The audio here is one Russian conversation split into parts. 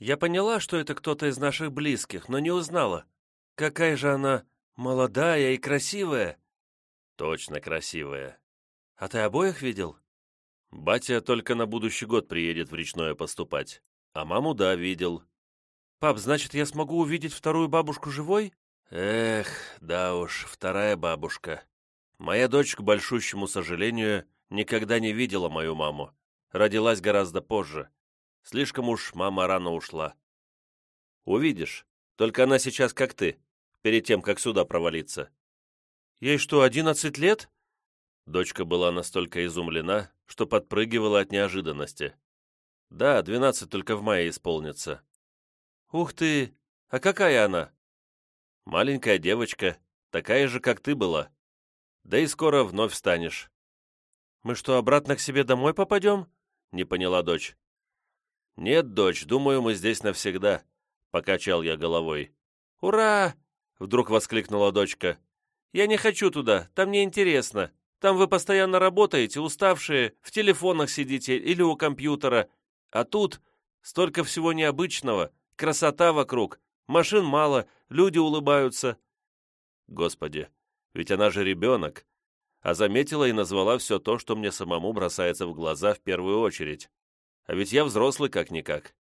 Я поняла, что это кто-то из наших близких, но не узнала. Какая же она молодая и красивая!» «Точно красивая. А ты обоих видел?» «Батя только на будущий год приедет в речное поступать. А маму, да, видел». «Пап, значит, я смогу увидеть вторую бабушку живой?» «Эх, да уж, вторая бабушка. Моя дочь, к большущему сожалению, никогда не видела мою маму. Родилась гораздо позже. Слишком уж мама рано ушла. Увидишь, только она сейчас как ты, перед тем, как сюда провалиться. Ей что, одиннадцать лет? Дочка была настолько изумлена, что подпрыгивала от неожиданности. Да, двенадцать только в мае исполнится. Ух ты! А какая она? Маленькая девочка, такая же, как ты была. Да и скоро вновь станешь. Мы что, обратно к себе домой попадем? Не поняла дочь. «Нет, дочь, думаю, мы здесь навсегда», — покачал я головой. «Ура!» — вдруг воскликнула дочка. «Я не хочу туда, там неинтересно. Там вы постоянно работаете, уставшие, в телефонах сидите или у компьютера. А тут столько всего необычного, красота вокруг, машин мало, люди улыбаются». Господи, ведь она же ребенок, а заметила и назвала все то, что мне самому бросается в глаза в первую очередь. А ведь я взрослый как-никак.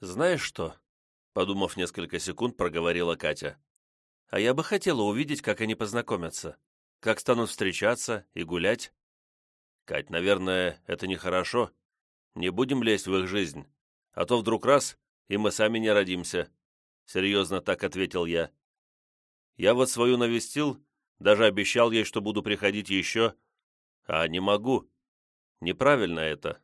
«Знаешь что?» — подумав несколько секунд, проговорила Катя. «А я бы хотела увидеть, как они познакомятся, как станут встречаться и гулять». «Кать, наверное, это нехорошо. Не будем лезть в их жизнь, а то вдруг раз, и мы сами не родимся», — серьезно так ответил я. «Я вот свою навестил, даже обещал ей, что буду приходить еще, а не могу. Неправильно это.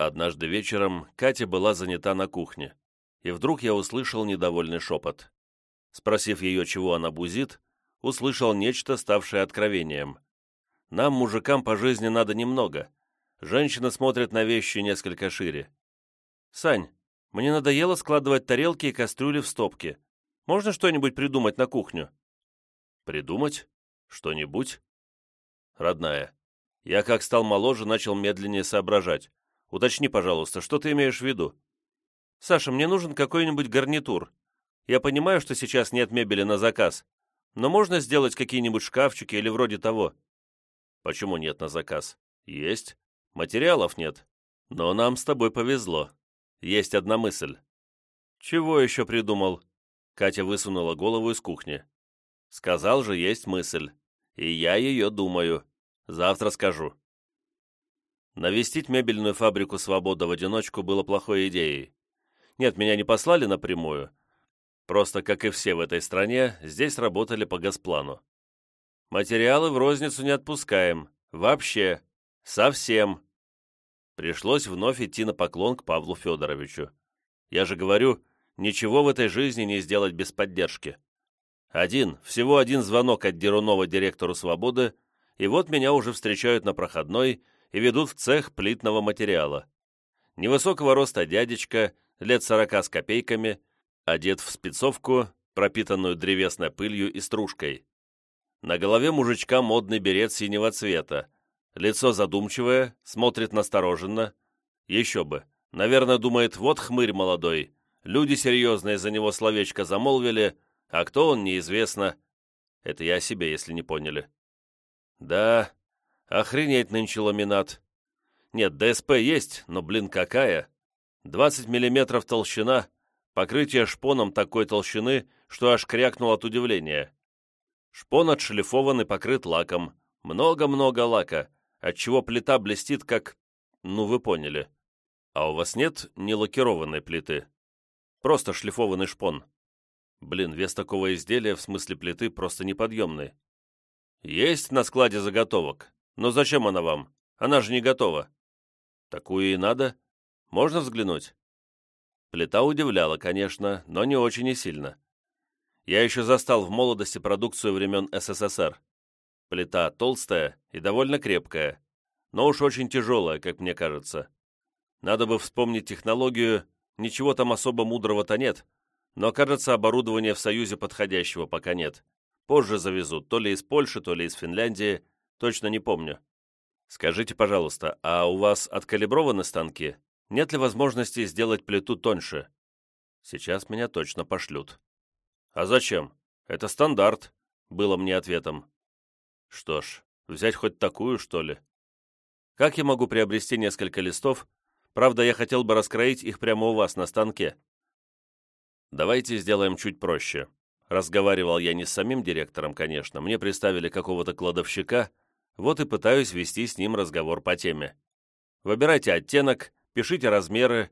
Однажды вечером Катя была занята на кухне, и вдруг я услышал недовольный шепот. Спросив ее, чего она бузит, услышал нечто, ставшее откровением. Нам, мужикам, по жизни надо немного. Женщина смотрит на вещи несколько шире. «Сань, мне надоело складывать тарелки и кастрюли в стопки. Можно что-нибудь придумать на кухню?» «Придумать? Что-нибудь?» «Родная, я как стал моложе, начал медленнее соображать. Уточни, пожалуйста, что ты имеешь в виду? Саша, мне нужен какой-нибудь гарнитур. Я понимаю, что сейчас нет мебели на заказ, но можно сделать какие-нибудь шкафчики или вроде того. Почему нет на заказ? Есть. Материалов нет. Но нам с тобой повезло. Есть одна мысль. Чего еще придумал? Катя высунула голову из кухни. Сказал же, есть мысль. И я ее думаю. Завтра скажу. Навестить мебельную фабрику «Свобода» в одиночку было плохой идеей. Нет, меня не послали напрямую. Просто, как и все в этой стране, здесь работали по газплану. Материалы в розницу не отпускаем. Вообще. Совсем. Пришлось вновь идти на поклон к Павлу Федоровичу. Я же говорю, ничего в этой жизни не сделать без поддержки. Один, всего один звонок от Дерунова директору «Свободы», и вот меня уже встречают на проходной и ведут в цех плитного материала. Невысокого роста дядечка, лет сорока с копейками, одет в спецовку, пропитанную древесной пылью и стружкой. На голове мужичка модный берет синего цвета. Лицо задумчивое, смотрит настороженно. Еще бы. Наверное, думает, вот хмырь молодой. Люди серьезные за него словечко замолвили, а кто он, неизвестно. Это я себе, если не поняли. Да, Охренеть нынче ламинат. Нет, ДСП есть, но, блин, какая? 20 миллиметров толщина, покрытие шпоном такой толщины, что аж крякнул от удивления. Шпон отшлифован и покрыт лаком. Много-много лака, отчего плита блестит как... Ну, вы поняли. А у вас нет нелакированной плиты? Просто шлифованный шпон. Блин, вес такого изделия в смысле плиты просто неподъемный. Есть на складе заготовок. «Но зачем она вам? Она же не готова». «Такую и надо. Можно взглянуть?» Плита удивляла, конечно, но не очень и сильно. Я еще застал в молодости продукцию времен СССР. Плита толстая и довольно крепкая, но уж очень тяжелая, как мне кажется. Надо бы вспомнить технологию, ничего там особо мудрого-то нет, но, кажется, оборудования в Союзе подходящего пока нет. Позже завезут, то ли из Польши, то ли из Финляндии, Точно не помню. Скажите, пожалуйста, а у вас откалиброваны станки? нет ли возможности сделать плиту тоньше. Сейчас меня точно пошлют. А зачем? Это стандарт, было мне ответом. Что ж, взять хоть такую, что ли? Как я могу приобрести несколько листов? Правда, я хотел бы раскроить их прямо у вас на станке. Давайте сделаем чуть проще. Разговаривал я не с самим директором, конечно, мне представили какого-то кладовщика, вот и пытаюсь вести с ним разговор по теме. Выбирайте оттенок, пишите размеры,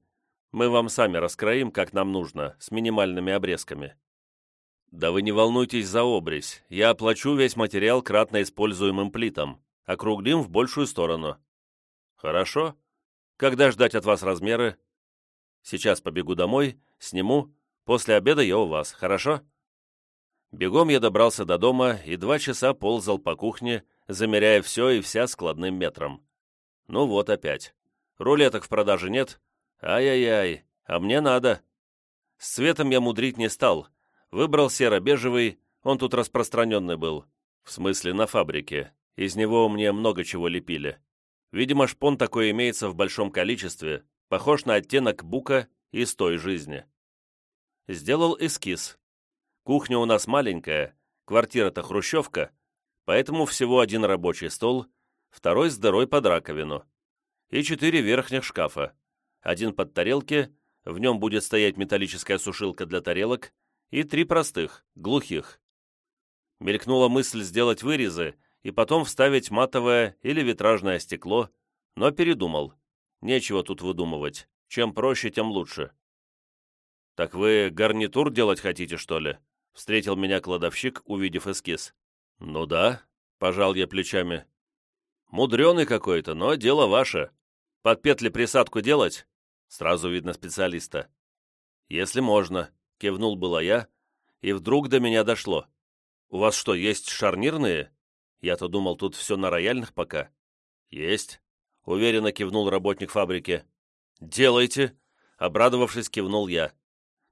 мы вам сами раскроим, как нам нужно, с минимальными обрезками. Да вы не волнуйтесь за обрезь, я оплачу весь материал кратно используемым плитом, округлим в большую сторону. Хорошо? Когда ждать от вас размеры? Сейчас побегу домой, сниму, после обеда я у вас, хорошо? Бегом я добрался до дома и два часа ползал по кухне, замеряя все и вся складным метром. Ну вот опять. Рулеток в продаже нет? Ай-яй-яй, а мне надо. С цветом я мудрить не стал. Выбрал серо-бежевый, он тут распространенный был. В смысле, на фабрике. Из него мне много чего лепили. Видимо, шпон такой имеется в большом количестве, похож на оттенок бука из той жизни. Сделал эскиз. Кухня у нас маленькая, квартира-то хрущевка, поэтому всего один рабочий стол, второй с дырой под раковину и четыре верхних шкафа. Один под тарелки, в нем будет стоять металлическая сушилка для тарелок, и три простых, глухих. Мелькнула мысль сделать вырезы и потом вставить матовое или витражное стекло, но передумал. Нечего тут выдумывать. Чем проще, тем лучше. «Так вы гарнитур делать хотите, что ли?» Встретил меня кладовщик, увидев эскиз. «Ну да», — пожал я плечами. «Мудреный какой-то, но дело ваше. Под петли присадку делать?» Сразу видно специалиста. «Если можно», — кивнул было я, и вдруг до меня дошло. «У вас что, есть шарнирные?» Я-то думал, тут все на рояльных пока. «Есть», — уверенно кивнул работник фабрики. «Делайте», — обрадовавшись, кивнул я.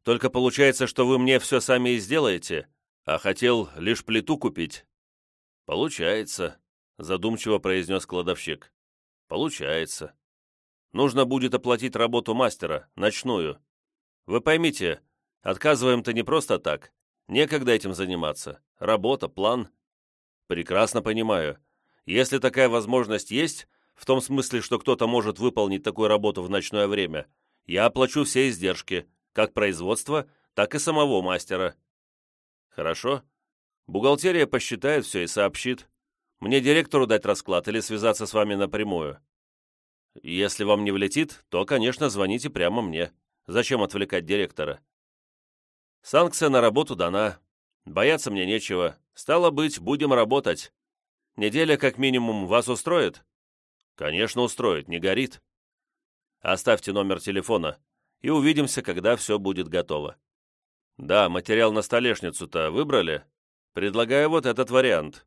«Только получается, что вы мне все сами и сделаете, а хотел лишь плиту купить». «Получается», — задумчиво произнес кладовщик. «Получается. Нужно будет оплатить работу мастера, ночную. Вы поймите, отказываем-то не просто так. Некогда этим заниматься. Работа, план. Прекрасно понимаю. Если такая возможность есть, в том смысле, что кто-то может выполнить такую работу в ночное время, я оплачу все издержки, как производства, так и самого мастера. Хорошо? Бухгалтерия посчитает все и сообщит. Мне директору дать расклад или связаться с вами напрямую. Если вам не влетит, то, конечно, звоните прямо мне. Зачем отвлекать директора? Санкция на работу дана. Бояться мне нечего. Стало быть, будем работать. Неделя как минимум вас устроит? Конечно, устроит, не горит. Оставьте номер телефона и увидимся, когда все будет готово. Да, материал на столешницу-то выбрали? Предлагаю вот этот вариант.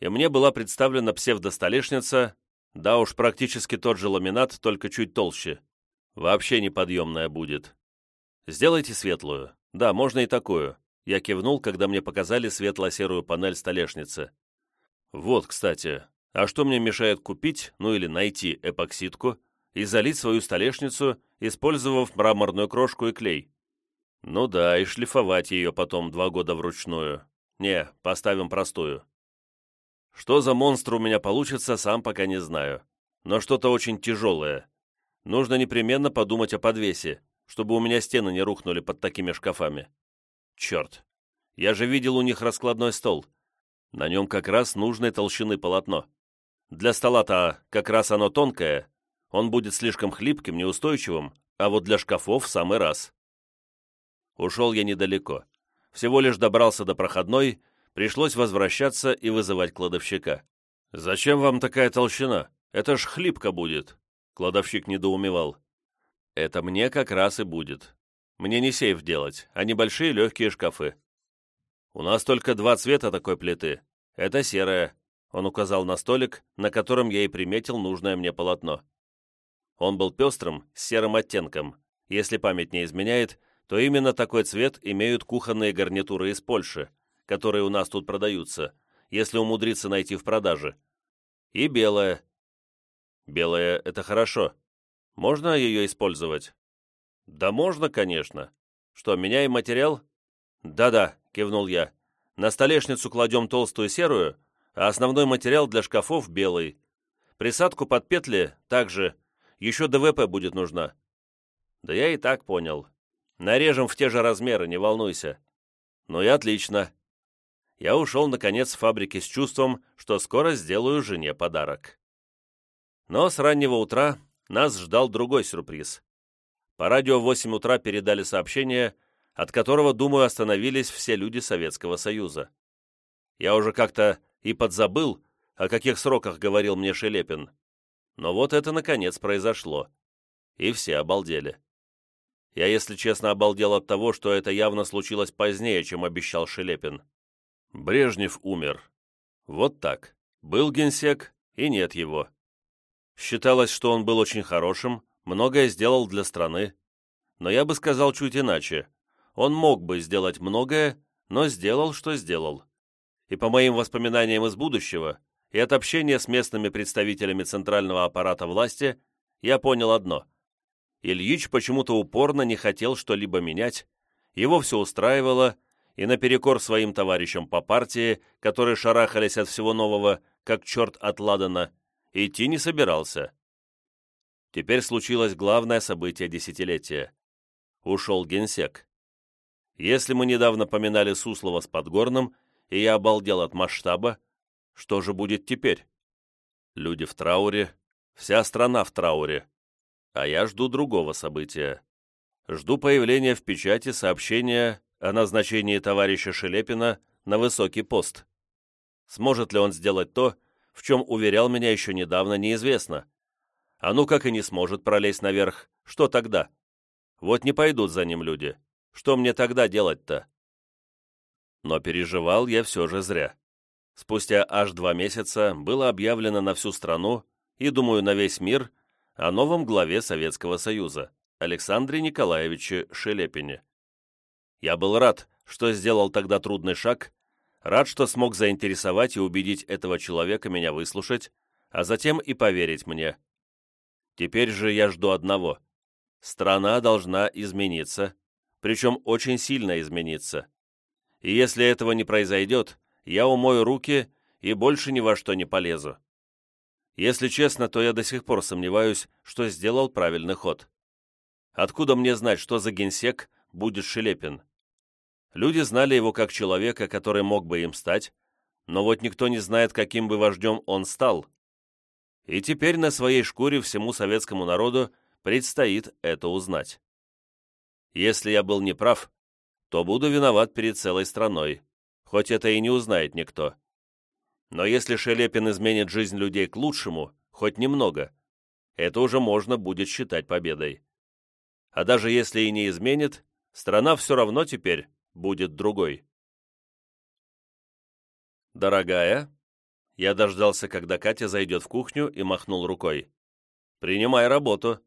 И мне была представлена псевдостолешница, да уж практически тот же ламинат, только чуть толще. Вообще неподъемная будет. Сделайте светлую. Да, можно и такую. Я кивнул, когда мне показали светло-серую панель столешницы. Вот, кстати, а что мне мешает купить, ну или найти эпоксидку и залить свою столешницу, использовав мраморную крошку и клей? Ну да, и шлифовать ее потом два года вручную. Не, поставим простую. Что за монстр у меня получится, сам пока не знаю. Но что-то очень тяжелое. Нужно непременно подумать о подвесе, чтобы у меня стены не рухнули под такими шкафами. Черт, я же видел у них раскладной стол. На нем как раз нужной толщины полотно. Для стола-то как раз оно тонкое, он будет слишком хлипким, неустойчивым, а вот для шкафов в самый раз. Ушел я недалеко. Всего лишь добрался до проходной, пришлось возвращаться и вызывать кладовщика. «Зачем вам такая толщина? Это ж хлипко будет!» Кладовщик недоумевал. «Это мне как раз и будет. Мне не сейф делать, а небольшие легкие шкафы. У нас только два цвета такой плиты. Это серая. Он указал на столик, на котором я и приметил нужное мне полотно. Он был пестрым, с серым оттенком. Если память не изменяет, то именно такой цвет имеют кухонные гарнитуры из Польши, которые у нас тут продаются, если умудриться найти в продаже. И белая. Белая — это хорошо. Можно ее использовать?» «Да можно, конечно. Что, меняем материал?» «Да-да», — кивнул я. «На столешницу кладем толстую серую, а основной материал для шкафов белый. Присадку под петли также. Еще ДВП будет нужна». «Да я и так понял. Нарежем в те же размеры, не волнуйся». «Ну и отлично». Я ушел, наконец, с фабрики с чувством, что скоро сделаю жене подарок. Но с раннего утра нас ждал другой сюрприз. По радио в 8 утра передали сообщение, от которого, думаю, остановились все люди Советского Союза. Я уже как-то и подзабыл, о каких сроках говорил мне Шелепин. Но вот это, наконец, произошло. И все обалдели. Я, если честно, обалдел от того, что это явно случилось позднее, чем обещал Шелепин. Брежнев умер. Вот так. Был генсек, и нет его. Считалось, что он был очень хорошим, многое сделал для страны. Но я бы сказал чуть иначе. Он мог бы сделать многое, но сделал, что сделал. И по моим воспоминаниям из будущего, и от общения с местными представителями центрального аппарата власти, я понял одно. Ильич почему-то упорно не хотел что-либо менять, его все устраивало, и наперекор своим товарищам по партии, которые шарахались от всего нового, как черт от Ладана, идти не собирался. Теперь случилось главное событие десятилетия. Ушел генсек. Если мы недавно поминали Суслова с Подгорным, и я обалдел от масштаба, что же будет теперь? Люди в трауре, вся страна в трауре. А я жду другого события. Жду появления в печати сообщения о назначении товарища Шелепина на высокий пост. Сможет ли он сделать то, в чем уверял меня еще недавно, неизвестно. А ну как и не сможет пролезть наверх, что тогда? Вот не пойдут за ним люди. Что мне тогда делать-то? Но переживал я все же зря. Спустя аж два месяца было объявлено на всю страну и, думаю, на весь мир о новом главе Советского Союза, Александре Николаевиче Шелепине. Я был рад, что сделал тогда трудный шаг, рад, что смог заинтересовать и убедить этого человека меня выслушать, а затем и поверить мне. Теперь же я жду одного. Страна должна измениться, причем очень сильно измениться. И если этого не произойдет, я умою руки и больше ни во что не полезу. Если честно, то я до сих пор сомневаюсь, что сделал правильный ход. Откуда мне знать, что за генсек будет Шелепин? Люди знали его как человека, который мог бы им стать, но вот никто не знает, каким бы вождем он стал. И теперь на своей шкуре всему советскому народу предстоит это узнать. Если я был неправ, то буду виноват перед целой страной, хоть это и не узнает никто. Но если Шелепин изменит жизнь людей к лучшему, хоть немного, это уже можно будет считать победой. А даже если и не изменит, страна все равно теперь будет другой. «Дорогая», я дождался, когда Катя зайдет в кухню и махнул рукой. «Принимай работу».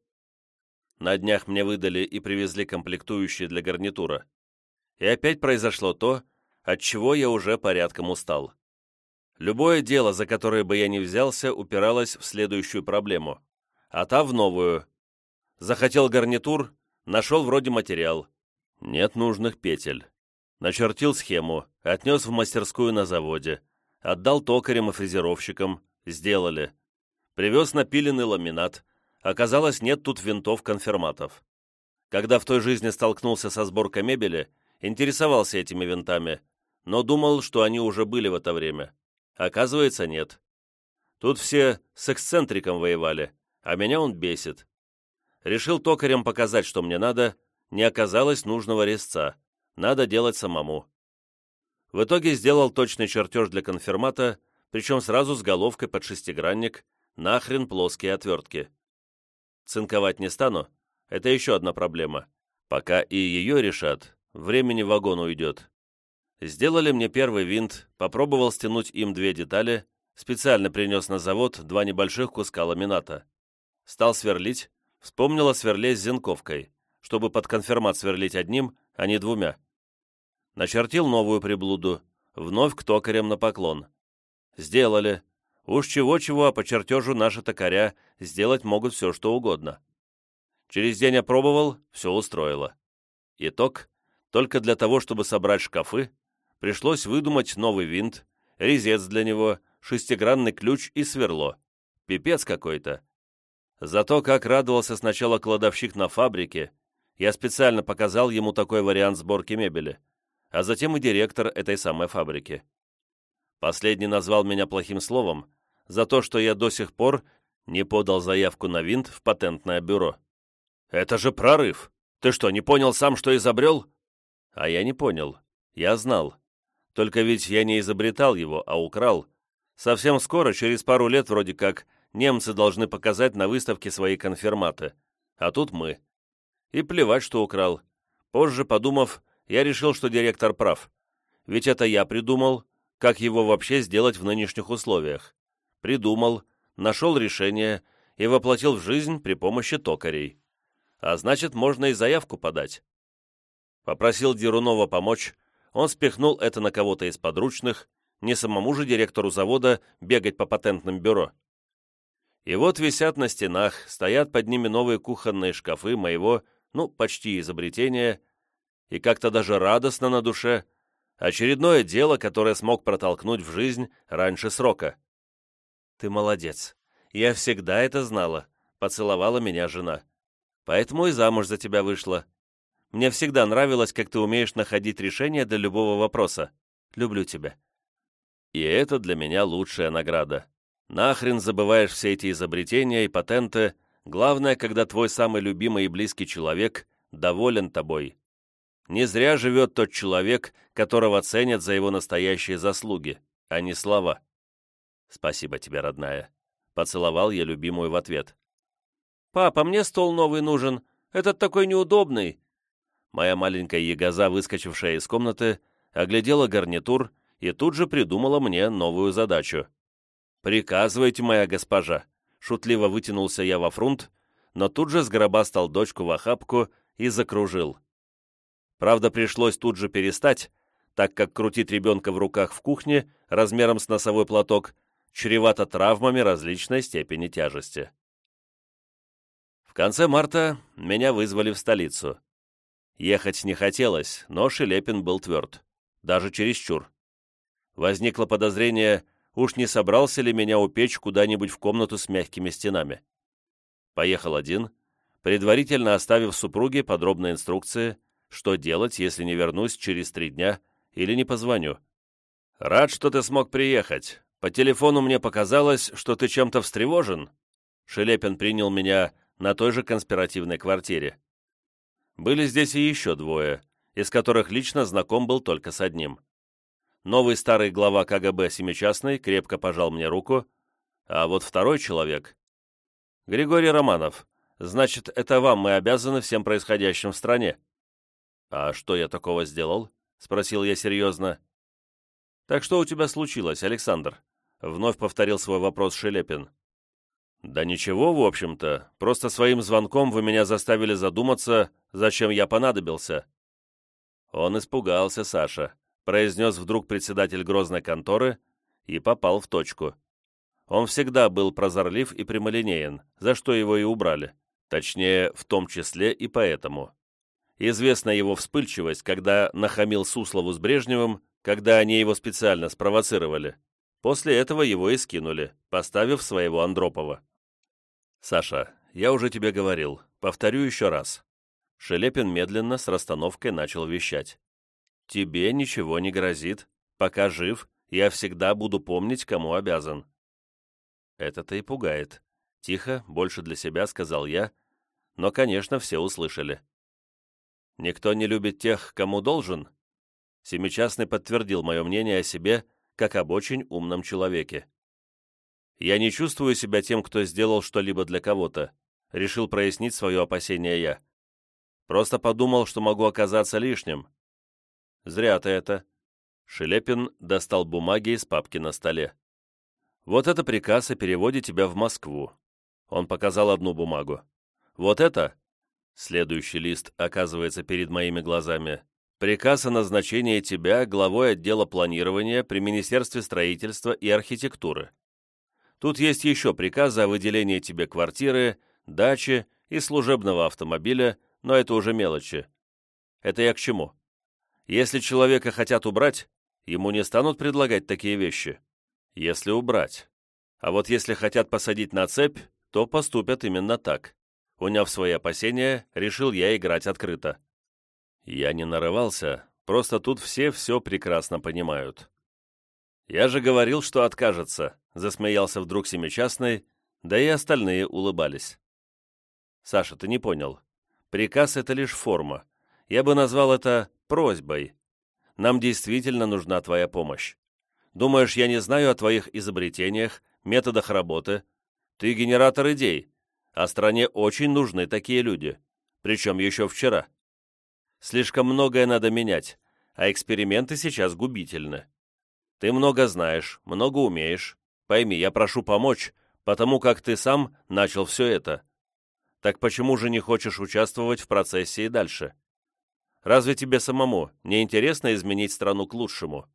На днях мне выдали и привезли комплектующие для гарнитура. И опять произошло то, от чего я уже порядком устал. Любое дело, за которое бы я не взялся, упиралось в следующую проблему, а та в новую. Захотел гарнитур, нашел вроде материал. Нет нужных петель. Начертил схему, отнес в мастерскую на заводе, отдал токарям и фрезеровщикам, сделали. Привез напиленный ламинат, оказалось, нет тут винтов-конферматов. Когда в той жизни столкнулся со сборкой мебели, интересовался этими винтами, но думал, что они уже были в это время. Оказывается, нет. Тут все с эксцентриком воевали, а меня он бесит. Решил токарям показать, что мне надо, не оказалось нужного резца надо делать самому. В итоге сделал точный чертеж для конфирмата, причем сразу с головкой под шестигранник, нахрен плоские отвертки. Цинковать не стану, это еще одна проблема. Пока и ее решат, времени вагон уйдет. Сделали мне первый винт, попробовал стянуть им две детали, специально принес на завод два небольших куска ламината. Стал сверлить, вспомнил о сверле с зенковкой, чтобы под конфирмат сверлить одним, а не двумя начертил новую приблуду, вновь к токарям на поклон. Сделали. Уж чего-чего, а по чертежу наши токаря сделать могут все, что угодно. Через день опробовал, все устроило. Итог, только для того, чтобы собрать шкафы, пришлось выдумать новый винт, резец для него, шестигранный ключ и сверло. Пипец какой-то. Зато как радовался сначала кладовщик на фабрике, я специально показал ему такой вариант сборки мебели, а затем и директор этой самой фабрики. Последний назвал меня плохим словом за то, что я до сих пор не подал заявку на винт в патентное бюро. «Это же прорыв! Ты что, не понял сам, что изобрел?» А я не понял. Я знал. Только ведь я не изобретал его, а украл. Совсем скоро, через пару лет вроде как, немцы должны показать на выставке свои конфирматы. А тут мы. И плевать, что украл. Позже, подумав, я решил, что директор прав. Ведь это я придумал, как его вообще сделать в нынешних условиях. Придумал, нашел решение и воплотил в жизнь при помощи токарей. А значит, можно и заявку подать. Попросил Дерунова помочь, он спихнул это на кого-то из подручных, не самому же директору завода бегать по патентным бюро. И вот висят на стенах, стоят под ними новые кухонные шкафы моего, ну, почти изобретения, и как-то даже радостно на душе, очередное дело, которое смог протолкнуть в жизнь раньше срока. «Ты молодец. Я всегда это знала», — поцеловала меня жена. «Поэтому и замуж за тебя вышла. Мне всегда нравилось, как ты умеешь находить решение для любого вопроса. Люблю тебя». И это для меня лучшая награда. Нахрен забываешь все эти изобретения и патенты, главное, когда твой самый любимый и близкий человек доволен тобой. Не зря живет тот человек, которого ценят за его настоящие заслуги, а не слова. «Спасибо тебе, родная», — поцеловал я любимую в ответ. «Папа, мне стол новый нужен. Этот такой неудобный». Моя маленькая ягоза, выскочившая из комнаты, оглядела гарнитур и тут же придумала мне новую задачу. «Приказывайте, моя госпожа!» Шутливо вытянулся я во фрунт, но тут же сгробастал дочку в охапку и закружил. Правда, пришлось тут же перестать, так как крутить ребенка в руках в кухне размером с носовой платок чревато травмами различной степени тяжести. В конце марта меня вызвали в столицу. Ехать не хотелось, но Шелепин был тверд, даже чересчур. Возникло подозрение, уж не собрался ли меня упечь куда-нибудь в комнату с мягкими стенами. Поехал один, предварительно оставив супруге подробные инструкции, что делать, если не вернусь через три дня или не позвоню. «Рад, что ты смог приехать. По телефону мне показалось, что ты чем-то встревожен». Шелепин принял меня на той же конспиративной квартире. Были здесь и еще двое, из которых лично знаком был только с одним. Новый старый глава КГБ Семичастный крепко пожал мне руку, а вот второй человек... Григорий Романов, значит, это вам мы обязаны всем происходящим в стране. А что я такого сделал? Спросил я серьезно. Так что у тебя случилось, Александр? Вновь повторил свой вопрос Шелепин. Да ничего, в общем-то, просто своим звонком вы меня заставили задуматься, зачем я понадобился. Он испугался, Саша произнес вдруг председатель грозной конторы и попал в точку. Он всегда был прозорлив и прямолинеен, за что его и убрали. Точнее, в том числе и поэтому. Известна его вспыльчивость, когда нахамил Суслову с Брежневым, когда они его специально спровоцировали. После этого его и скинули, поставив своего Андропова. «Саша, я уже тебе говорил, повторю еще раз». Шелепин медленно с расстановкой начал вещать. Тебе ничего не грозит. Пока жив, я всегда буду помнить, кому обязан». Это-то и пугает. Тихо, больше для себя, сказал я, но, конечно, все услышали. «Никто не любит тех, кому должен?» Семичастный подтвердил мое мнение о себе, как об очень умном человеке. «Я не чувствую себя тем, кто сделал что-либо для кого-то», решил прояснить свое опасение я. «Просто подумал, что могу оказаться лишним, «Зря ты это». Шелепин достал бумаги из папки на столе. «Вот это приказ о переводе тебя в Москву». Он показал одну бумагу. «Вот это...» Следующий лист оказывается перед моими глазами. «Приказ о назначении тебя главой отдела планирования при Министерстве строительства и архитектуры. Тут есть еще приказы о выделении тебе квартиры, дачи и служебного автомобиля, но это уже мелочи. Это я к чему? Если человека хотят убрать, ему не станут предлагать такие вещи. Если убрать. А вот если хотят посадить на цепь, то поступят именно так. Уняв свои опасения, решил я играть открыто. Я не нарывался, просто тут все все прекрасно понимают. «Я же говорил, что откажется», — засмеялся вдруг семичастный, да и остальные улыбались. «Саша, ты не понял. Приказ — это лишь форма. Я бы назвал это просьбой. Нам действительно нужна твоя помощь. Думаешь, я не знаю о твоих изобретениях, методах работы? Ты генератор идей, а стране очень нужны такие люди, причем еще вчера. Слишком многое надо менять, а эксперименты сейчас губительны. Ты много знаешь, много умеешь. Пойми, я прошу помочь, потому как ты сам начал все это. Так почему же не хочешь участвовать в процессе и дальше? Разве тебе самому не интересно изменить страну к лучшему?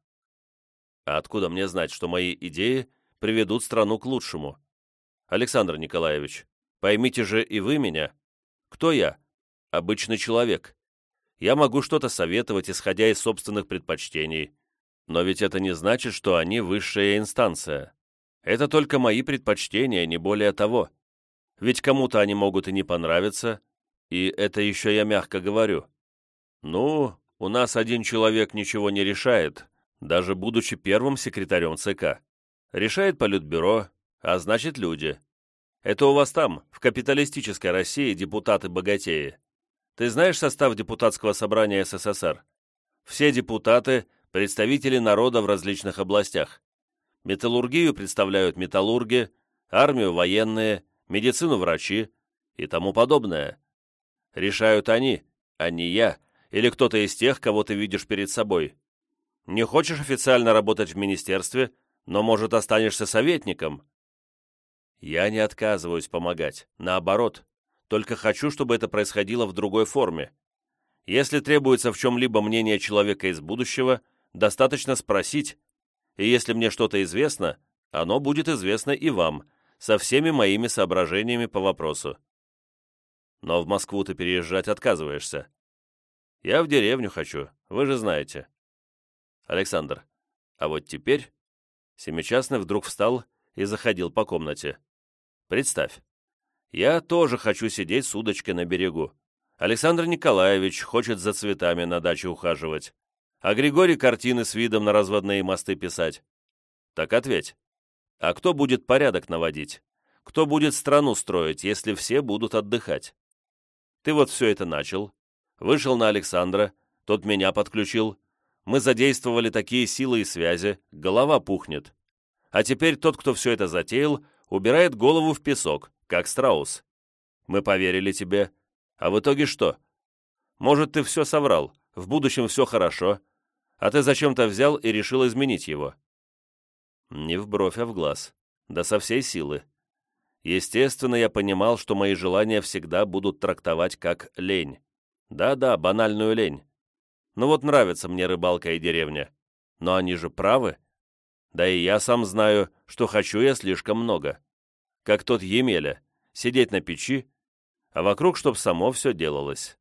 А откуда мне знать, что мои идеи приведут страну к лучшему? Александр Николаевич, поймите же и вы меня. Кто я? Обычный человек. Я могу что-то советовать, исходя из собственных предпочтений, но ведь это не значит, что они высшая инстанция. Это только мои предпочтения, не более того. Ведь кому-то они могут и не понравиться, и это еще я мягко говорю. Ну, у нас один человек ничего не решает, даже будучи первым секретарем ЦК. Решает Политбюро, а значит люди. Это у вас там, в капиталистической России, депутаты-богатеи. Ты знаешь состав депутатского собрания СССР? Все депутаты представители народа в различных областях. Металлургию представляют металлурги, армию – военные, медицину – врачи и тому подобное. Решают они, а не я или кто-то из тех, кого ты видишь перед собой. Не хочешь официально работать в министерстве, но, может, останешься советником? Я не отказываюсь помогать, наоборот, только хочу, чтобы это происходило в другой форме. Если требуется в чем-либо мнение человека из будущего – достаточно спросить, и если мне что-то известно, оно будет известно и вам, со всеми моими соображениями по вопросу. Но в Москву ты переезжать отказываешься. Я в деревню хочу, вы же знаете. Александр, а вот теперь... Семичастный вдруг встал и заходил по комнате. Представь, я тоже хочу сидеть с удочкой на берегу. Александр Николаевич хочет за цветами на даче ухаживать а Григорий картины с видом на разводные мосты писать. Так ответь, а кто будет порядок наводить? Кто будет страну строить, если все будут отдыхать? Ты вот все это начал, вышел на Александра, тот меня подключил, мы задействовали такие силы и связи, голова пухнет. А теперь тот, кто все это затеял, убирает голову в песок, как страус. Мы поверили тебе. А в итоге что? Может, ты все соврал, в будущем все хорошо, а ты зачем-то взял и решил изменить его». Не в бровь, а в глаз. Да со всей силы. Естественно, я понимал, что мои желания всегда будут трактовать как лень. Да-да, банальную лень. Ну вот нравится мне рыбалка и деревня. Но они же правы. Да и я сам знаю, что хочу я слишком много. Как тот Емеля, сидеть на печи, а вокруг, чтоб само все делалось.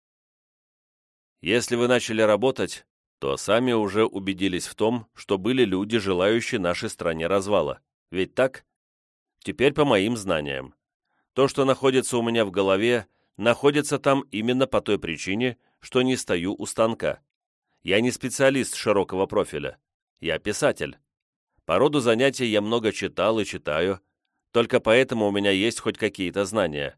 Если вы начали работать, то сами уже убедились в том, что были люди, желающие нашей стране развала. Ведь так? Теперь по моим знаниям. То, что находится у меня в голове, находится там именно по той причине, что не стою у станка. Я не специалист широкого профиля. Я писатель. По роду занятий я много читал и читаю, только поэтому у меня есть хоть какие-то знания.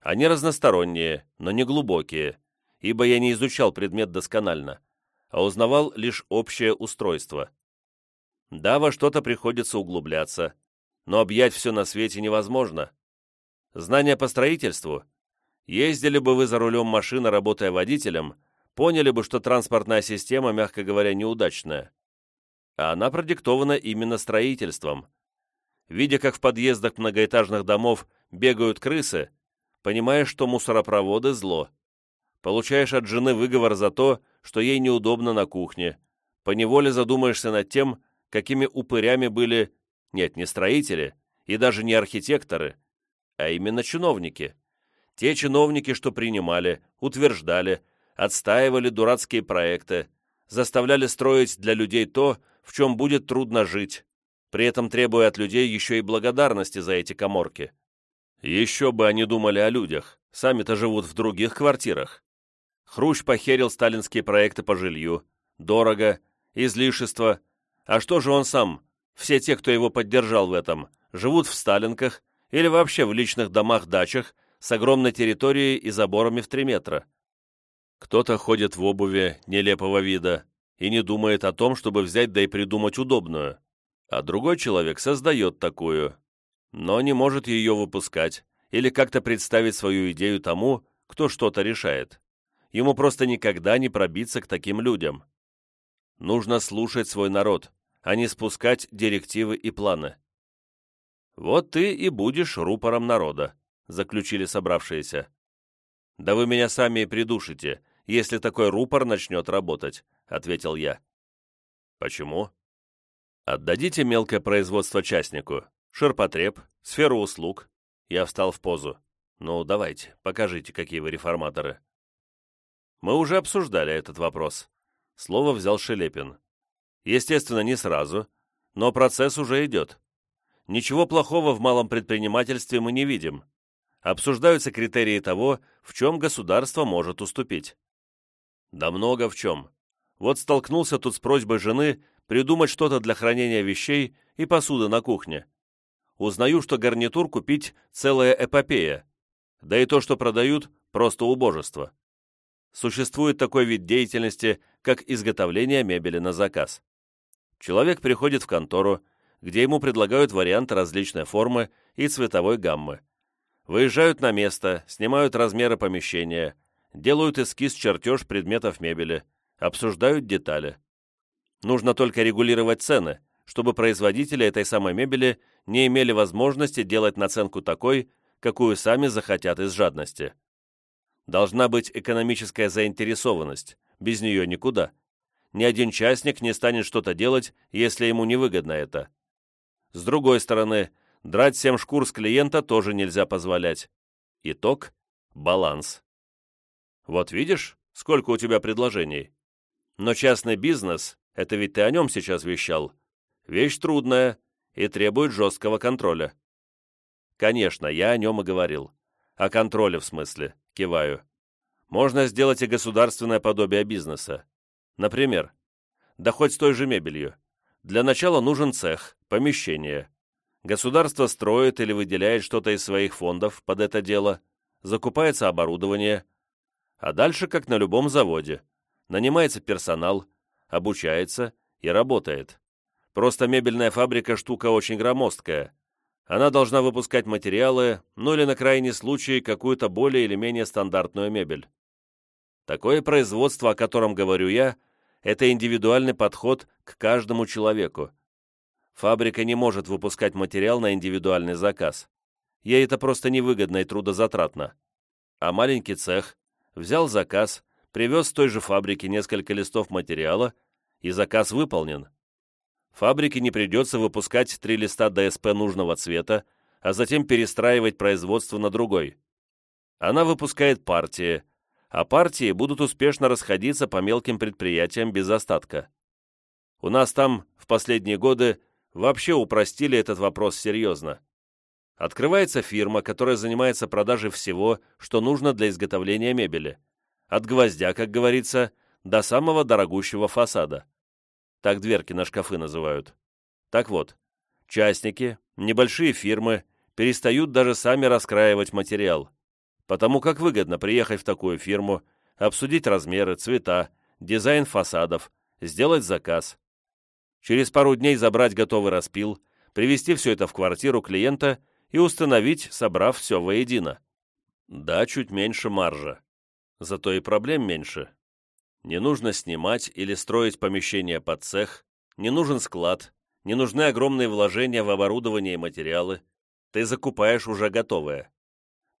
Они разносторонние, но не глубокие, ибо я не изучал предмет досконально а узнавал лишь общее устройство. Да, во что-то приходится углубляться, но объять все на свете невозможно. Знания по строительству. Ездили бы вы за рулем машины, работая водителем, поняли бы, что транспортная система, мягко говоря, неудачная. А она продиктована именно строительством. Видя, как в подъездах многоэтажных домов бегают крысы, понимаешь, что мусоропроводы – зло. Получаешь от жены выговор за то, что ей неудобно на кухне. Поневоле задумаешься над тем, какими упырями были, нет, не строители и даже не архитекторы, а именно чиновники. Те чиновники, что принимали, утверждали, отстаивали дурацкие проекты, заставляли строить для людей то, в чем будет трудно жить, при этом требуя от людей еще и благодарности за эти коморки. Еще бы они думали о людях, сами-то живут в других квартирах. Хрущ похерил сталинские проекты по жилью. Дорого, излишество. А что же он сам? Все те, кто его поддержал в этом, живут в сталинках или вообще в личных домах-дачах с огромной территорией и заборами в три метра. Кто-то ходит в обуви нелепого вида и не думает о том, чтобы взять да и придумать удобную, а другой человек создает такую, но не может ее выпускать или как-то представить свою идею тому, кто что-то решает. Ему просто никогда не пробиться к таким людям. Нужно слушать свой народ, а не спускать директивы и планы. «Вот ты и будешь рупором народа», — заключили собравшиеся. «Да вы меня сами и придушите, если такой рупор начнет работать», — ответил я. «Почему?» «Отдадите мелкое производство частнику, ширпотреб, сферу услуг». Я встал в позу. «Ну, давайте, покажите, какие вы реформаторы». Мы уже обсуждали этот вопрос. Слово взял Шелепин. Естественно, не сразу, но процесс уже идет. Ничего плохого в малом предпринимательстве мы не видим. Обсуждаются критерии того, в чем государство может уступить. Да много в чем. Вот столкнулся тут с просьбой жены придумать что-то для хранения вещей и посуды на кухне. Узнаю, что гарнитур купить целая эпопея. Да и то, что продают, просто убожество. Существует такой вид деятельности, как изготовление мебели на заказ. Человек приходит в контору, где ему предлагают варианты различной формы и цветовой гаммы. Выезжают на место, снимают размеры помещения, делают эскиз-чертеж предметов мебели, обсуждают детали. Нужно только регулировать цены, чтобы производители этой самой мебели не имели возможности делать наценку такой, какую сами захотят из жадности. Должна быть экономическая заинтересованность, без нее никуда. Ни один частник не станет что-то делать, если ему невыгодно это. С другой стороны, драть всем шкур с клиента тоже нельзя позволять. Итог – баланс. Вот видишь, сколько у тебя предложений. Но частный бизнес, это ведь ты о нем сейчас вещал, вещь трудная и требует жесткого контроля. Конечно, я о нем и говорил. О контроле в смысле, киваю. Можно сделать и государственное подобие бизнеса. Например, да хоть с той же мебелью. Для начала нужен цех, помещение. Государство строит или выделяет что-то из своих фондов под это дело, закупается оборудование. А дальше, как на любом заводе, нанимается персонал, обучается и работает. Просто мебельная фабрика штука очень громоздкая. Она должна выпускать материалы, ну или на крайний случай какую-то более или менее стандартную мебель. Такое производство, о котором говорю я, это индивидуальный подход к каждому человеку. Фабрика не может выпускать материал на индивидуальный заказ. Ей это просто невыгодно и трудозатратно. А маленький цех взял заказ, привез с той же фабрики несколько листов материала, и заказ выполнен. Фабрике не придется выпускать три листа ДСП нужного цвета, а затем перестраивать производство на другой. Она выпускает партии, а партии будут успешно расходиться по мелким предприятиям без остатка. У нас там в последние годы вообще упростили этот вопрос серьезно. Открывается фирма, которая занимается продажей всего, что нужно для изготовления мебели. От гвоздя, как говорится, до самого дорогущего фасада. Так дверки на шкафы называют. Так вот, частники, небольшие фирмы перестают даже сами раскраивать материал потому как выгодно приехать в такую фирму, обсудить размеры, цвета, дизайн фасадов, сделать заказ. Через пару дней забрать готовый распил, привезти все это в квартиру клиента и установить, собрав все воедино. Да, чуть меньше маржа. Зато и проблем меньше. Не нужно снимать или строить помещение под цех, не нужен склад, не нужны огромные вложения в оборудование и материалы. Ты закупаешь уже готовое.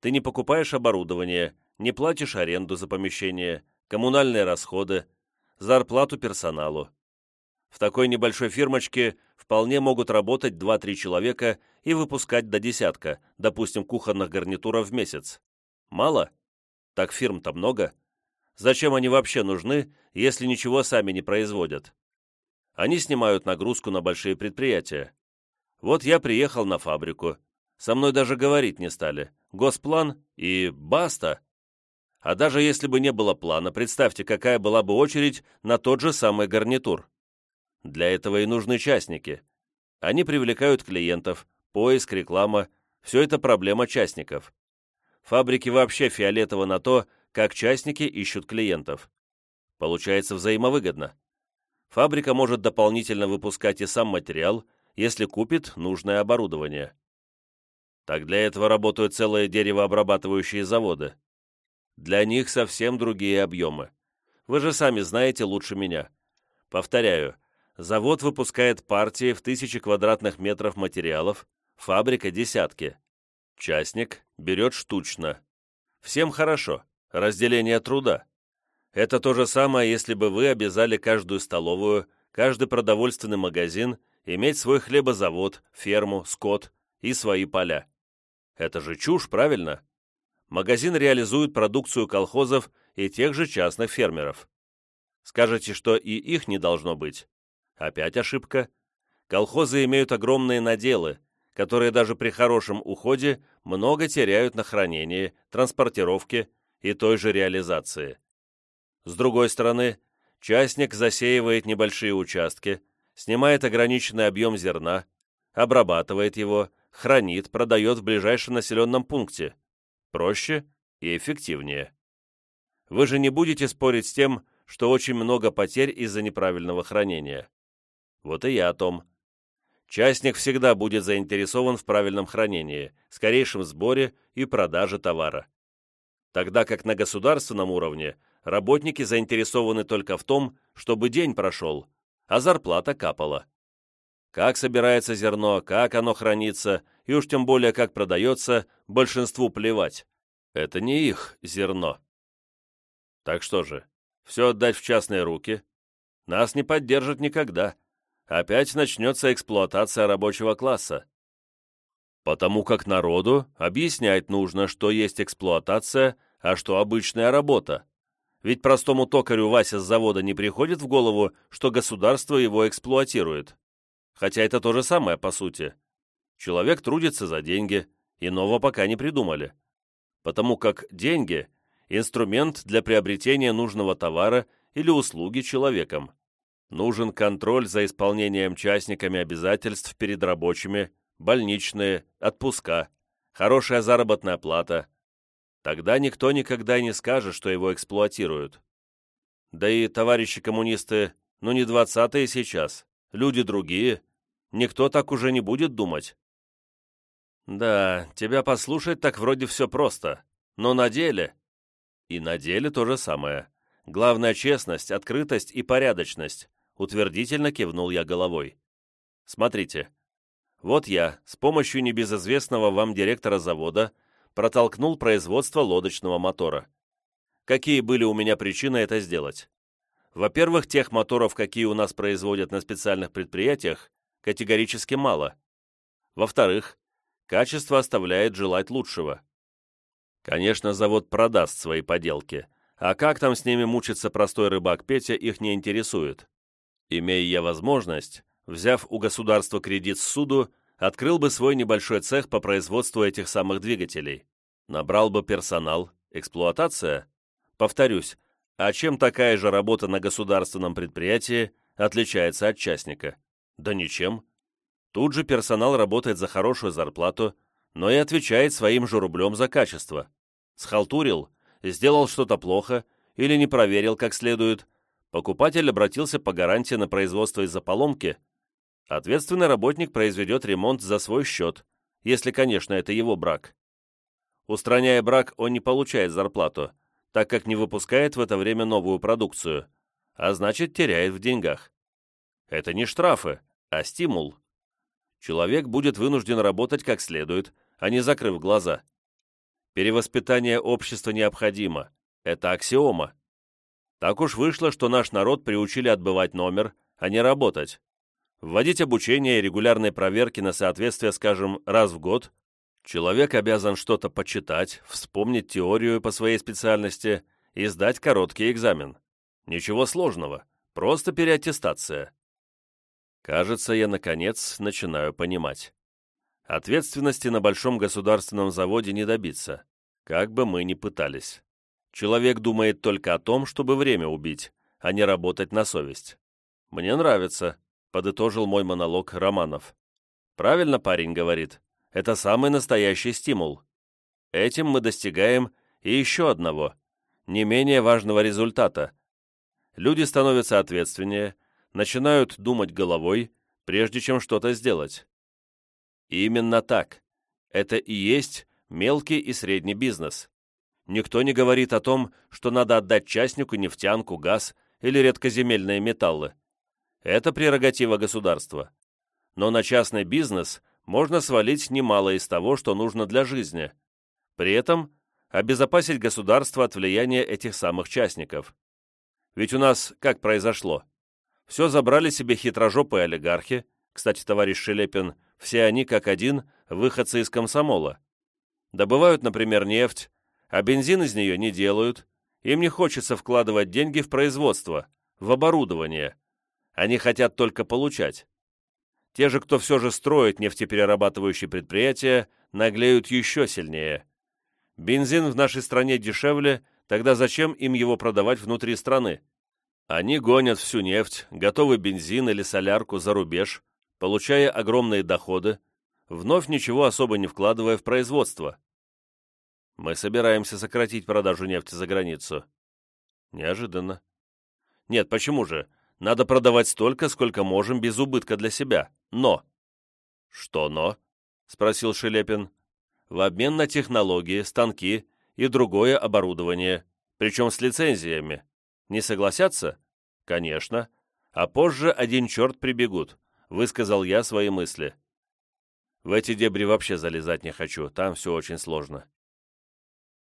Ты не покупаешь оборудование, не платишь аренду за помещение, коммунальные расходы, зарплату персоналу. В такой небольшой фирмочке вполне могут работать 2-3 человека и выпускать до десятка, допустим, кухонных гарнитуров в месяц. Мало? Так фирм-то много. Зачем они вообще нужны, если ничего сами не производят? Они снимают нагрузку на большие предприятия. Вот я приехал на фабрику. Со мной даже говорить не стали. Госплан и баста. А даже если бы не было плана, представьте, какая была бы очередь на тот же самый гарнитур. Для этого и нужны частники. Они привлекают клиентов, поиск, реклама – все это проблема частников. Фабрики вообще фиолетово на то, как частники ищут клиентов. Получается взаимовыгодно. Фабрика может дополнительно выпускать и сам материал, если купит нужное оборудование. Так для этого работают целые деревообрабатывающие заводы. Для них совсем другие объемы. Вы же сами знаете лучше меня. Повторяю, завод выпускает партии в тысячи квадратных метров материалов, фабрика – десятки. Частник берет штучно. Всем хорошо, разделение труда. Это то же самое, если бы вы обязали каждую столовую, каждый продовольственный магазин иметь свой хлебозавод, ферму, скот и свои поля. Это же чушь, правильно? магазин реализует продукцию колхозов и тех же частных фермеров. Скажете, что и их не должно быть. Опять ошибка. Колхозы имеют огромные наделы, которые даже при хорошем уходе много теряют на хранении, транспортировке и той же реализации. С другой стороны, частник засеивает небольшие участки, снимает ограниченный объем зерна, обрабатывает его, хранит, продает в ближайшем населенном пункте – проще и эффективнее. Вы же не будете спорить с тем, что очень много потерь из-за неправильного хранения. Вот и я о том. Частник всегда будет заинтересован в правильном хранении, скорейшем сборе и продаже товара. Тогда как на государственном уровне работники заинтересованы только в том, чтобы день прошел, а зарплата капала. Как собирается зерно, как оно хранится, и уж тем более как продается, большинству плевать. Это не их зерно. Так что же, все отдать в частные руки? Нас не поддержат никогда. Опять начнется эксплуатация рабочего класса. Потому как народу объяснять нужно, что есть эксплуатация, а что обычная работа. Ведь простому токарю Вася с завода не приходит в голову, что государство его эксплуатирует. Хотя это то же самое, по сути. Человек трудится за деньги, иного пока не придумали. Потому как деньги – инструмент для приобретения нужного товара или услуги человеком. Нужен контроль за исполнением частниками обязательств перед рабочими, больничные, отпуска, хорошая заработная плата. Тогда никто никогда не скажет, что его эксплуатируют. Да и товарищи коммунисты, ну не двадцатые сейчас, люди другие, никто так уже не будет думать. Да, тебя послушать так вроде все просто, но на деле... И на деле то же самое. Главная честность, открытость и порядочность, утвердительно кивнул я головой. Смотрите, вот я, с помощью небезызвестного вам директора завода, протолкнул производство лодочного мотора. Какие были у меня причины это сделать? Во-первых, тех моторов, какие у нас производят на специальных предприятиях, категорически мало. Во-вторых, качество оставляет желать лучшего. Конечно, завод продаст свои поделки, а как там с ними мучится простой рыбак Петя, их не интересует. Имея я возможность, взяв у государства кредит с суду, открыл бы свой небольшой цех по производству этих самых двигателей. Набрал бы персонал, эксплуатация. Повторюсь, а чем такая же работа на государственном предприятии отличается от частника? Да ничем. Тут же персонал работает за хорошую зарплату, но и отвечает своим же рублем за качество. Схалтурил, сделал что-то плохо или не проверил как следует, покупатель обратился по гарантии на производство из-за поломки, ответственный работник произведет ремонт за свой счет, если, конечно, это его брак. Устраняя брак, он не получает зарплату, так как не выпускает в это время новую продукцию, а значит теряет в деньгах. Это не штрафы, а стимул. Человек будет вынужден работать как следует, а не закрыв глаза. Перевоспитание общества необходимо. Это аксиома. Так уж вышло, что наш народ приучили отбывать номер, а не работать. Вводить обучение и регулярные проверки на соответствие, скажем, раз в год. Человек обязан что-то почитать, вспомнить теорию по своей специальности и сдать короткий экзамен. Ничего сложного, просто переаттестация. Кажется, я, наконец, начинаю понимать. Ответственности на большом государственном заводе не добиться, как бы мы ни пытались. Человек думает только о том, чтобы время убить, а не работать на совесть. Мне нравится, подытожил мой монолог Романов. Правильно парень говорит. Это самый настоящий стимул. Этим мы достигаем и еще одного, не менее важного результата. Люди становятся ответственнее, начинают думать головой, прежде чем что-то сделать. именно так. Это и есть мелкий и средний бизнес. Никто не говорит о том, что надо отдать частнику нефтянку, газ или редкоземельные металлы. Это прерогатива государства. Но на частный бизнес можно свалить немало из того, что нужно для жизни. При этом обезопасить государство от влияния этих самых частников. Ведь у нас как произошло? Все забрали себе хитрожопые олигархи, кстати, товарищ Шелепин, все они, как один, выходцы из комсомола. Добывают, например, нефть, а бензин из нее не делают, им не хочется вкладывать деньги в производство, в оборудование. Они хотят только получать. Те же, кто все же строит нефтеперерабатывающие предприятия, наглеют еще сильнее. Бензин в нашей стране дешевле, тогда зачем им его продавать внутри страны? Они гонят всю нефть, готовый бензин или солярку за рубеж, получая огромные доходы, вновь ничего особо не вкладывая в производство. Мы собираемся сократить продажу нефти за границу. Неожиданно. Нет, почему же? Надо продавать столько, сколько можем без убытка для себя. Но... Что но? Спросил Шелепин. В обмен на технологии, станки и другое оборудование, причем с лицензиями. Не согласятся? Конечно. А позже один черт прибегут, высказал я свои мысли. В эти дебри вообще залезать не хочу, там все очень сложно.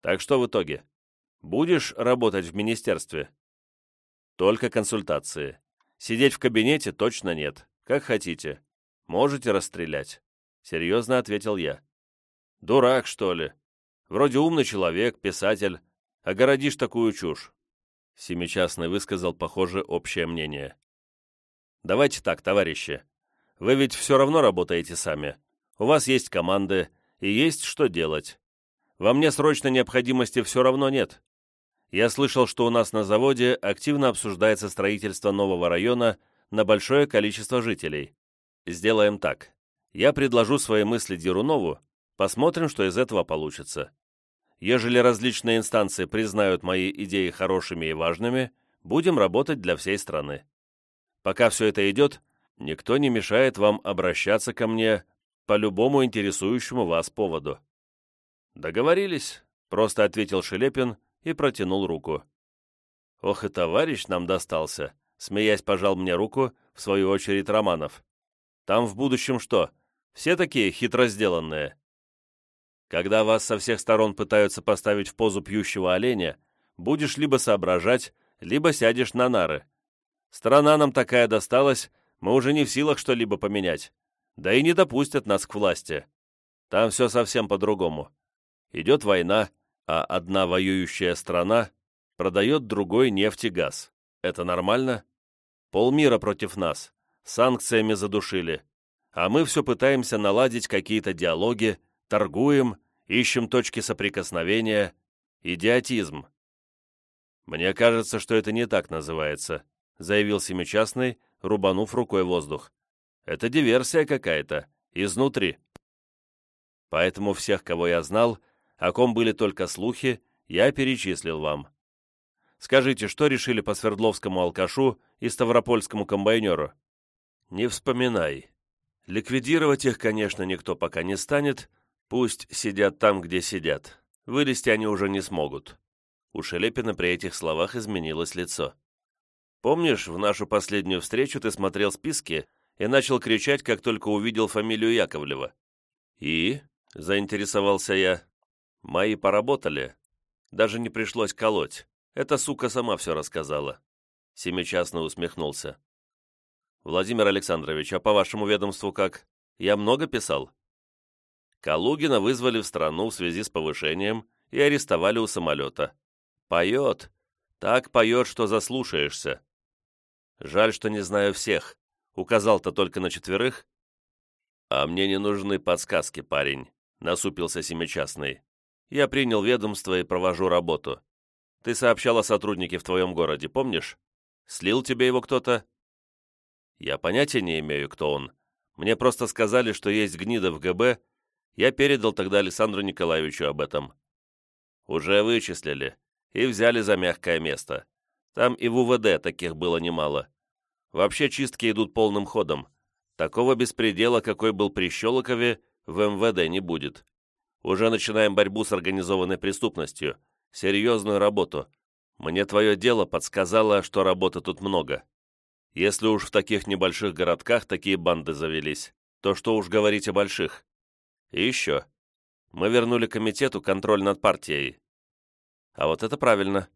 Так что в итоге? Будешь работать в министерстве? Только консультации. Сидеть в кабинете точно нет. Как хотите. Можете расстрелять. Серьезно ответил я. Дурак, что ли? Вроде умный человек, писатель. А городишь такую чушь. Семичастный высказал, похоже, общее мнение. Давайте так, товарищи. Вы ведь все равно работаете сами. У вас есть команды и есть что делать. Во мне срочной необходимости все равно нет. Я слышал, что у нас на заводе активно обсуждается строительство нового района на большое количество жителей. Сделаем так. Я предложу свои мысли Дерунову, посмотрим, что из этого получится. Ежели различные инстанции признают мои идеи хорошими и важными, будем работать для всей страны. Пока все это идет, никто не мешает вам обращаться ко мне по любому интересующему вас поводу. «Договорились», — просто ответил Шелепин и протянул руку. «Ох и товарищ нам достался!» — смеясь пожал мне руку, в свою очередь Романов. «Там в будущем что, все такие хитро сделанные?» Когда вас со всех сторон пытаются поставить в позу пьющего оленя, будешь либо соображать, либо сядешь на нары. Страна нам такая досталась, мы уже не в силах что-либо поменять. Да и не допустят нас к власти. Там все совсем по-другому. Идет война, а одна воюющая страна продает другой нефть и газ. Это нормально? Полмира против нас, санкциями задушили, а мы все пытаемся наладить какие-то диалоги, торгуем, ищем точки соприкосновения. Идиотизм. «Мне кажется, что это не так называется», — заявил Семичастный, рубанув рукой воздух. «Это диверсия какая-то, изнутри». Поэтому всех, кого я знал, — о ком были только слухи, я перечислил вам. Скажите, что решили по Свердловскому алкашу и Ставропольскому комбайнеру? Не вспоминай. Ликвидировать их, конечно, никто пока не станет, пусть сидят там, где сидят. Вылезти они уже не смогут. У Шелепина при этих словах изменилось лицо. Помнишь, в нашу последнюю встречу ты смотрел списки и начал кричать, как только увидел фамилию Яковлева? И? — заинтересовался я. Мои поработали. Даже не пришлось колоть. Эта сука сама все рассказала. Семичастно усмехнулся. «Владимир Александрович, а по вашему ведомству как? Я много писал?» Калугина вызвали в страну в связи с повышением и арестовали у самолета. Поет. Так поет, что заслушаешься. Жаль, что не знаю всех. Указал-то только на четверых. А мне не нужны подсказки, парень, насупился семичастный. Я принял ведомство и провожу работу. Ты сообщал о сотруднике в твоем городе, помнишь? Слил тебе его кто-то?» «Я понятия не имею, кто он. Мне просто сказали, что есть гнида в ГБ. Я передал тогда Александру Николаевичу об этом. Уже вычислили и взяли за мягкое место. Там и в УВД таких было немало. Вообще чистки идут полным ходом. Такого беспредела, какой был при Щелокове, в МВД не будет. Уже начинаем борьбу с организованной преступностью, серьезную работу. Мне твое дело подсказало, что работы тут много. Если уж в таких небольших городках такие банды завелись, то что уж говорить о больших. И еще. Мы вернули комитету контроль над партией. А вот это правильно.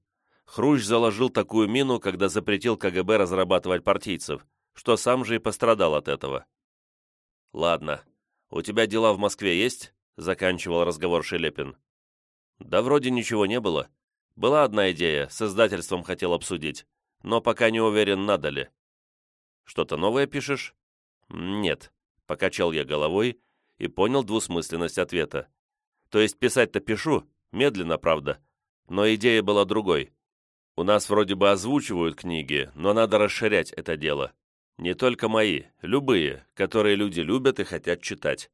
Хрущ заложил такую мину, когда запретил КГБ разрабатывать партийцев, что сам же и пострадал от этого. «Ладно, у тебя дела в Москве есть?» — заканчивал разговор Шелепин. «Да вроде ничего не было. Была одна идея, с издательством хотел обсудить, но пока не уверен, надо ли». «Что-то новое пишешь?» «Нет», — покачал я головой и понял двусмысленность ответа. «То есть писать-то пишу, медленно, правда, но идея была другой. У нас вроде бы озвучивают книги, но надо расширять это дело. Не только мои, любые, которые люди любят и хотят читать.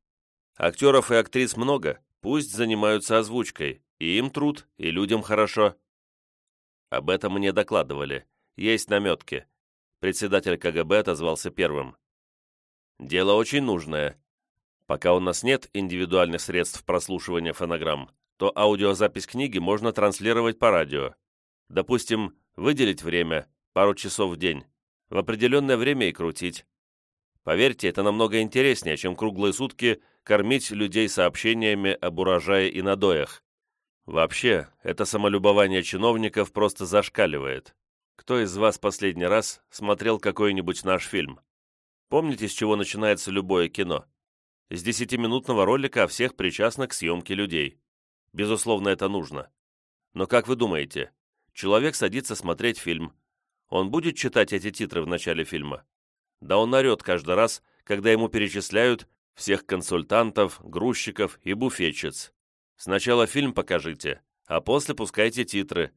Актеров и актрис много, пусть занимаются озвучкой, и им труд, и людям хорошо. Об этом мне докладывали. Есть наметки. Председатель КГБ отозвался первым. Дело очень нужное. Пока у нас нет индивидуальных средств прослушивания фонограмм, то аудиозапись книги можно транслировать по радио. Допустим, выделить время, пару часов в день, в определенное время и крутить. Поверьте, это намного интереснее, чем круглые сутки кормить людей сообщениями об урожае и надоях. Вообще, это самолюбование чиновников просто зашкаливает. Кто из вас последний раз смотрел какой-нибудь наш фильм? Помните, с чего начинается любое кино? С десятиминутного ролика о всех причастных к съемке людей. Безусловно, это нужно. Но как вы думаете, человек садится смотреть фильм. Он будет читать эти титры в начале фильма? Да он орет каждый раз, когда ему перечисляют всех консультантов, грузчиков и буфетчиц. Сначала фильм покажите, а после пускайте титры.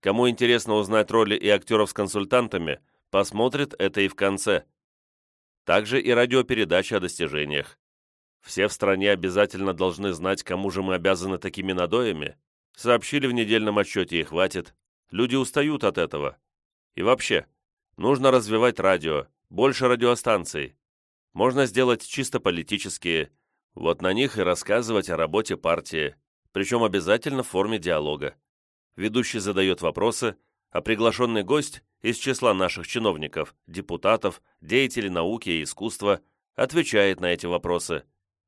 Кому интересно узнать роли и актеров с консультантами, посмотрит это и в конце. Также и радиопередача о достижениях. Все в стране обязательно должны знать, кому же мы обязаны такими надоями. Сообщили в недельном отчете и хватит. Люди устают от этого. И вообще, нужно развивать радио, больше радиостанций. Можно сделать чисто политические. Вот на них и рассказывать о работе партии, причем обязательно в форме диалога. Ведущий задает вопросы, а приглашенный гость из числа наших чиновников, депутатов, деятелей науки и искусства отвечает на эти вопросы.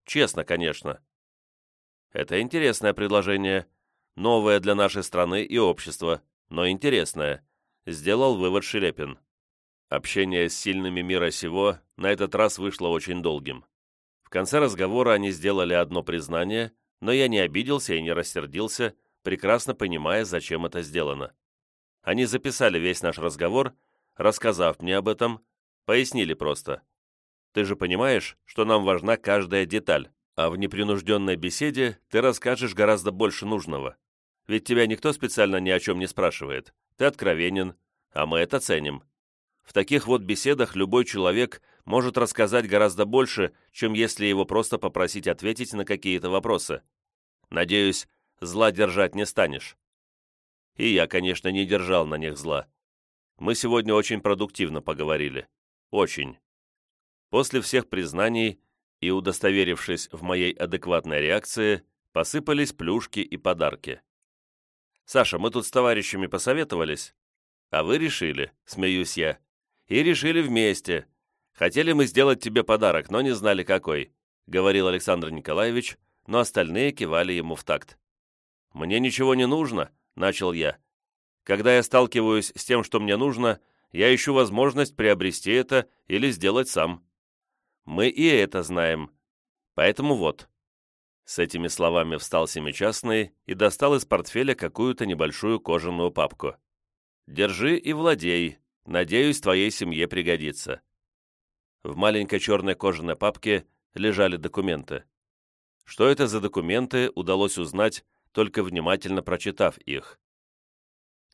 Честно, конечно. Это интересное предложение, новое для нашей страны и общества, но интересное, сделал вывод Шелепин. Общение с сильными мира сего на этот раз вышло очень долгим. В конце разговора они сделали одно признание, но я не обиделся и не рассердился, прекрасно понимая, зачем это сделано. Они записали весь наш разговор, рассказав мне об этом, пояснили просто. Ты же понимаешь, что нам важна каждая деталь, а в непринужденной беседе ты расскажешь гораздо больше нужного. Ведь тебя никто специально ни о чем не спрашивает. Ты откровенен, а мы это ценим. В таких вот беседах любой человек может рассказать гораздо больше, чем если его просто попросить ответить на какие-то вопросы. Надеюсь, зла держать не станешь. И я, конечно, не держал на них зла. Мы сегодня очень продуктивно поговорили. Очень. После всех признаний и удостоверившись в моей адекватной реакции, посыпались плюшки и подарки. «Саша, мы тут с товарищами посоветовались, а вы решили, смеюсь я, и решили вместе. Хотели мы сделать тебе подарок, но не знали какой», — говорил Александр Николаевич, но остальные кивали ему в такт. «Мне ничего не нужно», — начал я. «Когда я сталкиваюсь с тем, что мне нужно, я ищу возможность приобрести это или сделать сам. Мы и это знаем. Поэтому вот». С этими словами встал семичастный и достал из портфеля какую-то небольшую кожаную папку. «Держи и владей. Надеюсь, твоей семье пригодится». В маленькой черной кожаной папке лежали документы. Что это за документы, удалось узнать, только внимательно прочитав их.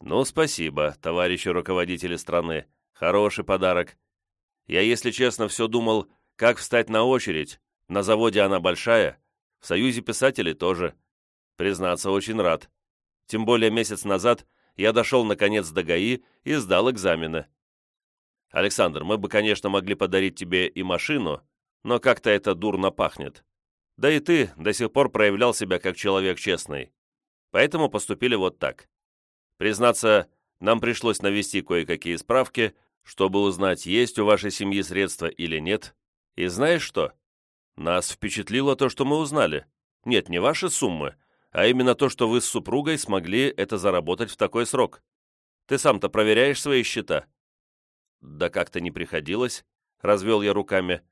«Ну, спасибо, товарищи руководители страны. Хороший подарок. Я, если честно, все думал, как встать на очередь. На заводе она большая, в Союзе писателей тоже. Признаться, очень рад. Тем более месяц назад я дошел наконец до ГАИ и сдал экзамены. Александр, мы бы, конечно, могли подарить тебе и машину, но как-то это дурно пахнет. Да и ты до сих пор проявлял себя как человек честный. Поэтому поступили вот так. Признаться, нам пришлось навести кое-какие справки, чтобы узнать, есть у вашей семьи средства или нет. И знаешь что? Нас впечатлило то, что мы узнали. Нет, не ваши суммы, а именно то, что вы с супругой смогли это заработать в такой срок. Ты сам-то проверяешь свои счета?» «Да как-то не приходилось», — развел я руками.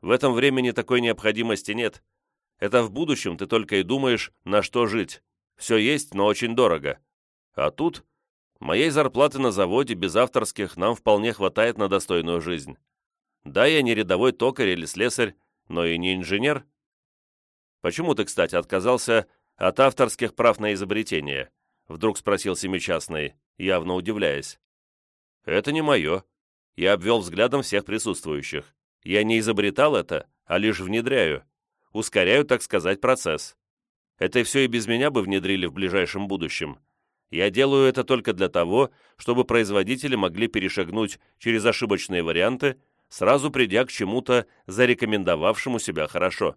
«В этом времени такой необходимости нет. Это в будущем ты только и думаешь, на что жить. Все есть, но очень дорого. А тут моей зарплаты на заводе без авторских нам вполне хватает на достойную жизнь. Да, я не рядовой токарь или слесарь, но и не инженер. Почему ты, кстати, отказался от авторских прав на изобретение? Вдруг спросил семичастный, явно удивляясь. Это не мое. Я обвел взглядом всех присутствующих. Я не изобретал это, а лишь внедряю. Ускоряю, так сказать, процесс. Это все и без меня бы внедрили в ближайшем будущем. Я делаю это только для того, чтобы производители могли перешагнуть через ошибочные варианты сразу придя к чему-то, зарекомендовавшему себя хорошо.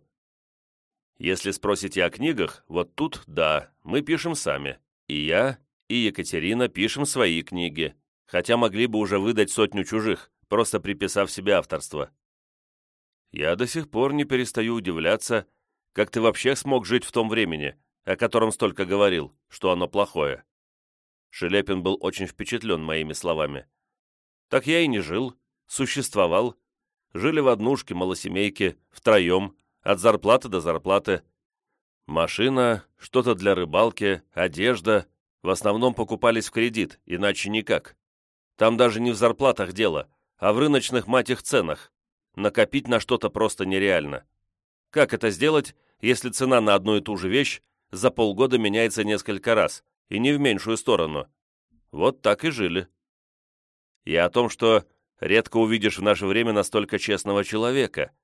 Если спросите о книгах, вот тут, да, мы пишем сами. И я, и Екатерина пишем свои книги, хотя могли бы уже выдать сотню чужих, просто приписав себе авторство. Я до сих пор не перестаю удивляться, как ты вообще смог жить в том времени, о котором столько говорил, что оно плохое. Шелепин был очень впечатлен моими словами. Так я и не жил, существовал. Жили в однушке, малосемейке, втроем, от зарплаты до зарплаты. Машина, что-то для рыбалки, одежда. В основном покупались в кредит, иначе никак. Там даже не в зарплатах дело, а в рыночных, мать их, ценах. Накопить на что-то просто нереально. Как это сделать, если цена на одну и ту же вещь за полгода меняется несколько раз, и не в меньшую сторону? Вот так и жили. И о том, что Редко увидишь в наше время настолько честного человека», —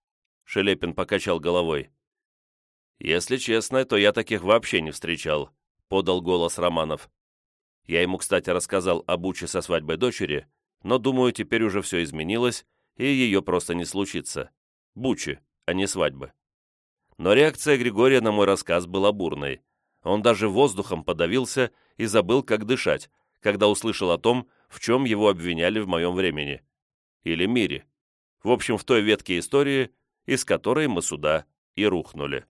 Шелепин покачал головой. «Если честно, то я таких вообще не встречал», — подал голос Романов. Я ему, кстати, рассказал об Уче со свадьбой дочери, но, думаю, теперь уже все изменилось, и ее просто не случится. Бучи, а не свадьбы. Но реакция Григория на мой рассказ была бурной. Он даже воздухом подавился и забыл, как дышать, когда услышал о том, в чем его обвиняли в моем времени или мире. В общем, в той ветке истории, из которой мы сюда и рухнули.